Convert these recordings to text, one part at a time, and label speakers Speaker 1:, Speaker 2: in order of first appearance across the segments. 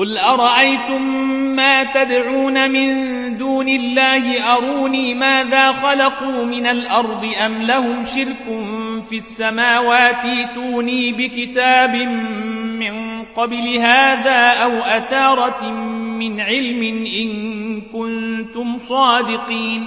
Speaker 1: قل أرأيتم ما تدعون من دون الله أروني ماذا خلقوا من الأرض أم لهم شرك في السماوات توني بكتاب من قبل هذا أو أثارة من علم إن كنتم صادقين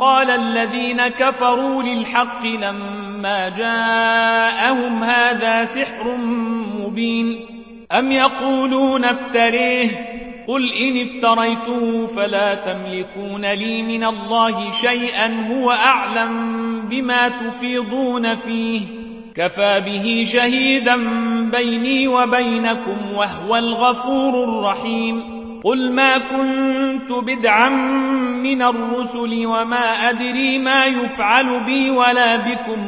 Speaker 1: قال الذين كفروا للحق لما جاءهم هذا سحر مبين أم يقولون افتريه قل إن افتريته فلا تملكون لي من الله شيئا هو أعلم بما تفيضون فيه كفى به شهيدا بيني وبينكم وهو الغفور الرحيم قل ما كنت بدعا من الرسل وما أدري ما يفعل بي ولا بكم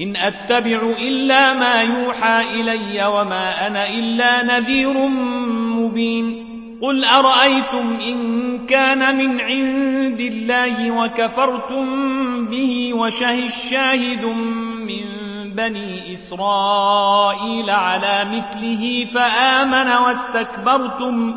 Speaker 1: إن أتبع إلا ما يوحى إلي وما أنا إلا نذير مبين قل أرأيتم إن كان من عند الله وكفرتم به وشه الشاهد من بني إسرائيل على مثله فآمن واستكبرتم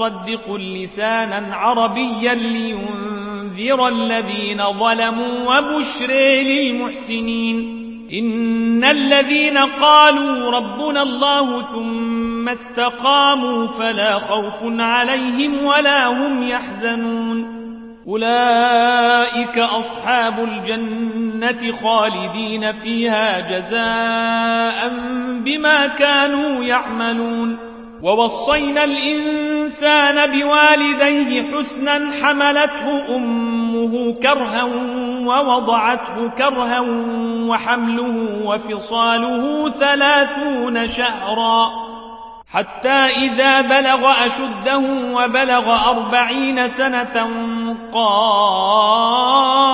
Speaker 1: مصدق لسانا عربيا لينذر الذين ظلموا وبشر للمحسنين إن الذين قالوا ربنا الله ثم استقاموا فلا خوف عليهم ولا هم يحزنون أولئك أصحاب الجنة خالدين فيها جزاء بما كانوا يعملون ووصينا الإنسان الإنسان بوالديه حسنا حملته أمه كرها ووضعته كرها وحمله وفصاله ثلاثون شهرا حتى إذا بلغ أشده وبلغ أربعين سنة قال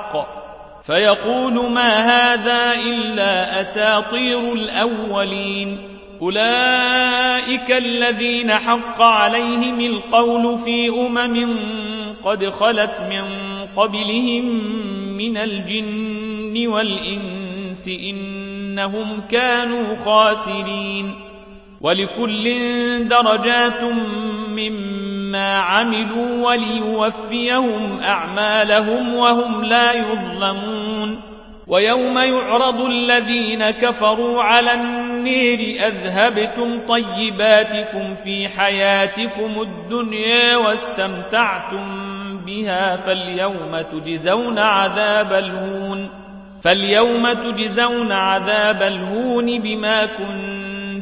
Speaker 1: فيقول ما هذا إلا أساطير الأولين أولئك الذين حق عليهم القول في أمم قد خلت من قبلهم من الجن والإنس إنهم كانوا خاسرين ولكل درجات عملوا وليوفيهم أعمالهم وهم لا يظلمون ويوم يعرض الذين كفروا على النير أذهبتم طيباتكم في حياتكم الدنيا واستمتعتم بها فاليوم تجزون عذاب الهون فاليوم تجزون عذاب الهون بما كنتم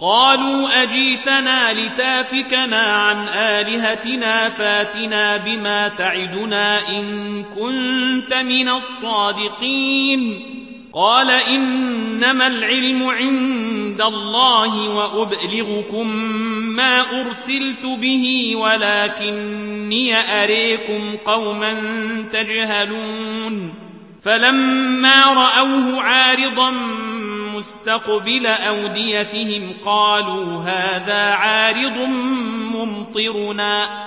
Speaker 1: قالوا أجيتنا لتافكنا عن آلهتنا فاتنا بما تعدنا إن كنت من الصادقين قال إنما العلم عند الله وأبلغكم ما أرسلت به ولكني أريكم قوما تجهلون فلما رأوه عارضا مستقبل أوديتهم قالوا هذا عارض ممطرنا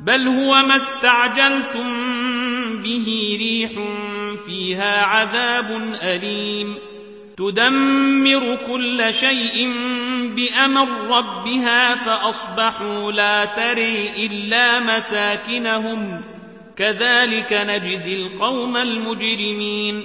Speaker 1: بل هو ما استعجلتم به ريح فيها عذاب أليم تدمر كل شيء بأمر ربها فأصبحوا لا تري إلا مساكنهم كذلك نجزي القوم المجرمين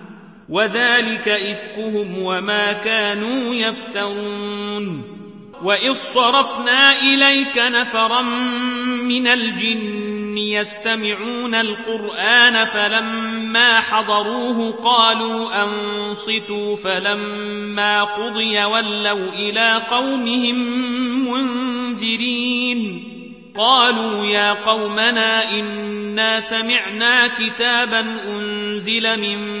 Speaker 1: وذلك إفكهم وما كانوا يفترون وإذ صرفنا إليك نفرا من الجن يستمعون القرآن فلما حضروه قالوا أنصتوا فلما قضي ولوا إلى قومهم منذرين قالوا يا قومنا إنا سمعنا كتابا أنزل من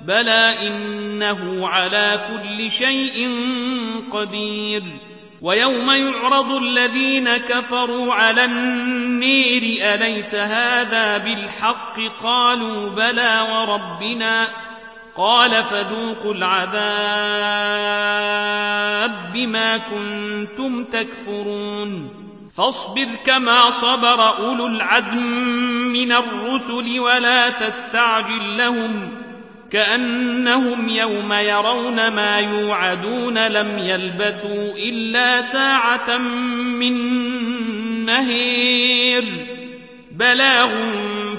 Speaker 1: بلى إنه على كل شيء قدير ويوم يعرض الذين كفروا على النير أليس هذا بالحق قالوا بلى وربنا قال فذوقوا العذاب بما كنتم تكفرون فاصبر كما صبر أولو العزم من الرسل ولا تستعجل لهم كأنهم يوم يرون ما يوعدون لم يلبثوا إلا ساعة من نهير بلاغ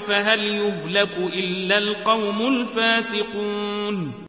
Speaker 1: فهل يهلك إلا القوم الفاسقون